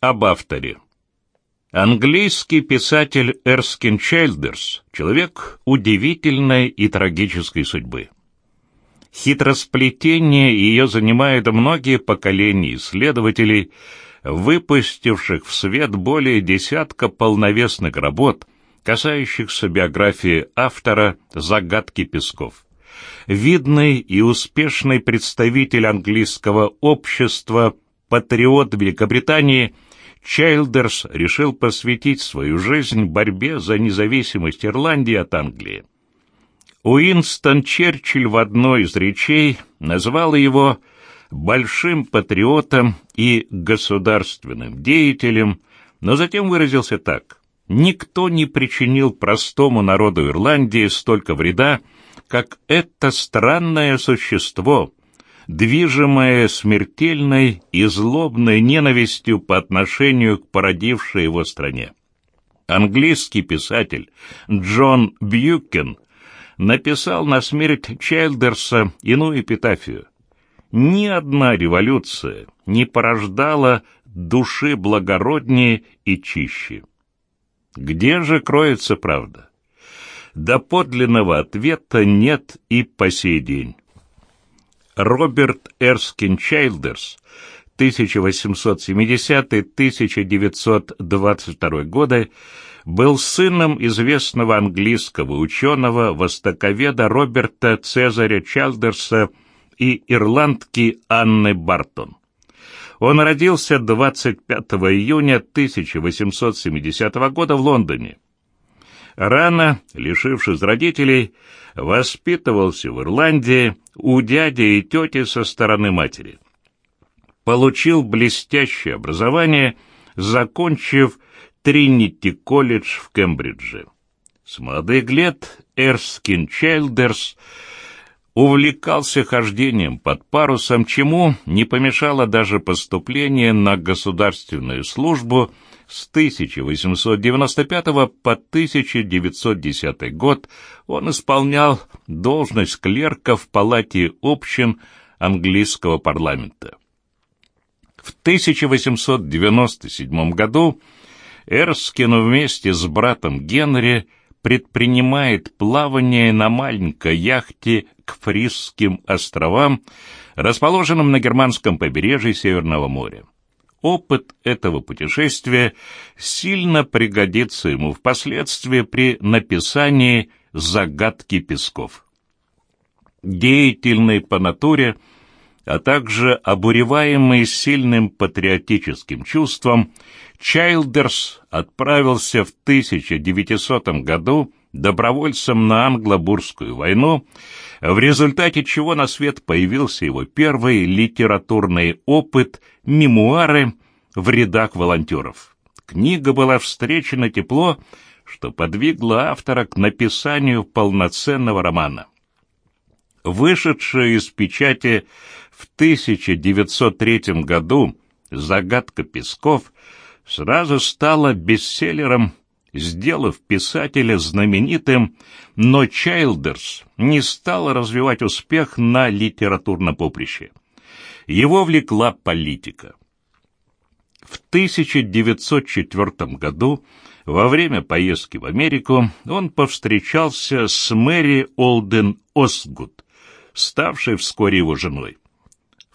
об авторе. Английский писатель Эрскин Чайлдерс – человек удивительной и трагической судьбы. Хитросплетение ее занимает многие поколения исследователей, выпустивших в свет более десятка полновесных работ, касающихся биографии автора «Загадки песков». Видный и успешный представитель английского общества, патриот Великобритании, Чайлдерс решил посвятить свою жизнь борьбе за независимость Ирландии от Англии. Уинстон Черчилль в одной из речей назвал его большим патриотом и государственным деятелем, но затем выразился так. «Никто не причинил простому народу Ирландии столько вреда, как это странное существо, движимое смертельной и злобной ненавистью по отношению к породившей его стране. Английский писатель Джон Бьюкен написал на смерть Чайлдерса иную эпитафию. Ни одна революция не порождала души благороднее и чище. Где же кроется правда? До подлинного ответа нет и по сей день. Роберт Эрскин Чайлдерс 1870-1922 годы был сыном известного английского ученого-востоковеда Роберта Цезаря Чалдерса и ирландки Анны Бартон. Он родился 25 июня 1870 года в Лондоне. Рано, лишившись родителей, воспитывался в Ирландии у дяди и тети со стороны матери. Получил блестящее образование, закончив Тринити-колледж в Кембридже. С молодых лет Эрскин Чайлдерс увлекался хождением под парусом, чему не помешало даже поступление на государственную службу с 1895 по 1910 год он исполнял должность клерка в палате общин английского парламента. В 1897 году Эрскин вместе с братом Генри предпринимает плавание на маленькой яхте к Фрисским островам, расположенным на германском побережье Северного моря. Опыт этого путешествия сильно пригодится ему впоследствии при написании «Загадки песков». Деятельный по натуре, а также обуреваемый сильным патриотическим чувством, Чайлдерс отправился в 1900 году добровольцем на англо-бурскую войну, в результате чего на свет появился его первый литературный опыт «Мемуары» в рядах волонтеров. Книга была встречена тепло, что подвигло автора к написанию полноценного романа. Вышедшая из печати в 1903 году «Загадка песков» сразу стала бестселлером, сделав писателя знаменитым, но Чайлдерс не стал развивать успех на литературном поприще. Его влекла политика. В 1904 году, во время поездки в Америку, он повстречался с Мэри Олден Осгуд, ставшей вскоре его женой.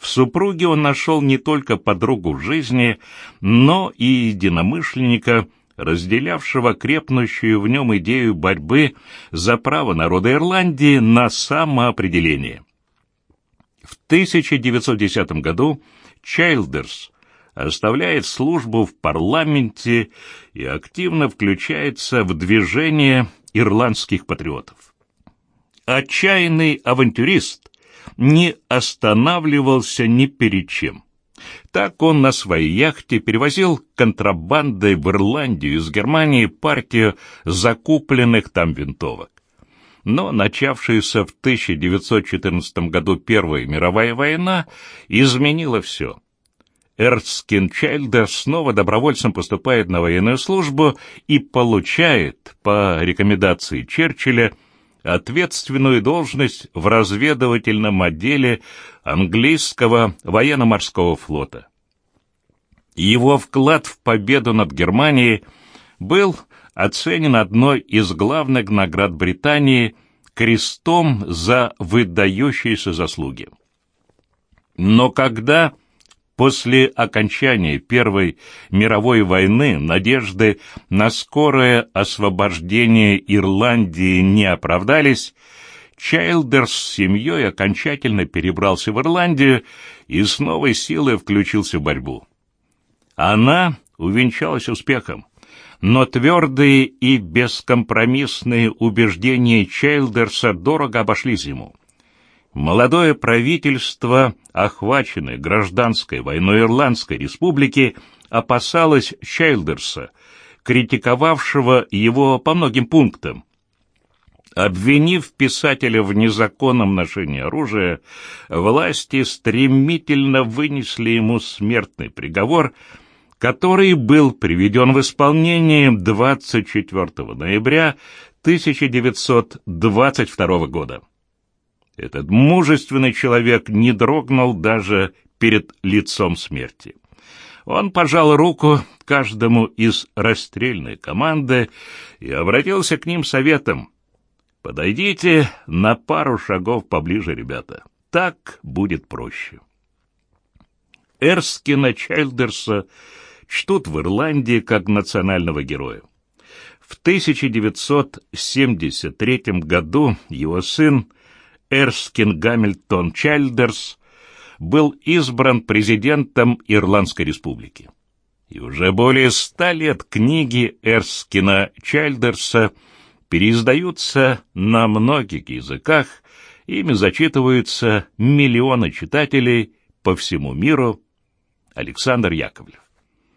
В супруге он нашел не только подругу жизни, но и единомышленника, разделявшего крепнущую в нем идею борьбы за право народа Ирландии на самоопределение. В 1910 году Чайлдерс оставляет службу в парламенте и активно включается в движение ирландских патриотов. Отчаянный авантюрист, не останавливался ни перед чем. Так он на своей яхте перевозил контрабандой в Ирландию из Германии партию закупленных там винтовок. Но начавшаяся в 1914 году Первая мировая война изменила все. Эрскин Чайльдер снова добровольцем поступает на военную службу и получает, по рекомендации Черчилля, ответственную должность в разведывательном отделе английского военно-морского флота. Его вклад в победу над Германией был оценен одной из главных наград Британии крестом за выдающиеся заслуги. Но когда после окончания Первой мировой войны надежды на скорое освобождение Ирландии не оправдались, Чайлдерс с семьей окончательно перебрался в Ирландию и с новой силой включился в борьбу. Она увенчалась успехом, но твердые и бескомпромиссные убеждения Чайлдерса дорого обошлись ему. Молодое правительство, охваченное гражданской войной Ирландской республики, опасалось Чайлдерса, критиковавшего его по многим пунктам, Обвинив писателя в незаконном ношении оружия, власти стремительно вынесли ему смертный приговор, который был приведен в исполнение 24 ноября 1922 года. Этот мужественный человек не дрогнул даже перед лицом смерти. Он пожал руку каждому из расстрельной команды и обратился к ним советом Подойдите на пару шагов поближе, ребята. Так будет проще. Эрскина Чайлдерса чтут в Ирландии как национального героя. В 1973 году его сын Эрскин Гамильтон Чайлдерс был избран президентом Ирландской республики. И уже более ста лет книги Эрскина Чайлдерса – переиздаются на многих языках, ими зачитываются миллионы читателей по всему миру. Александр Яковлев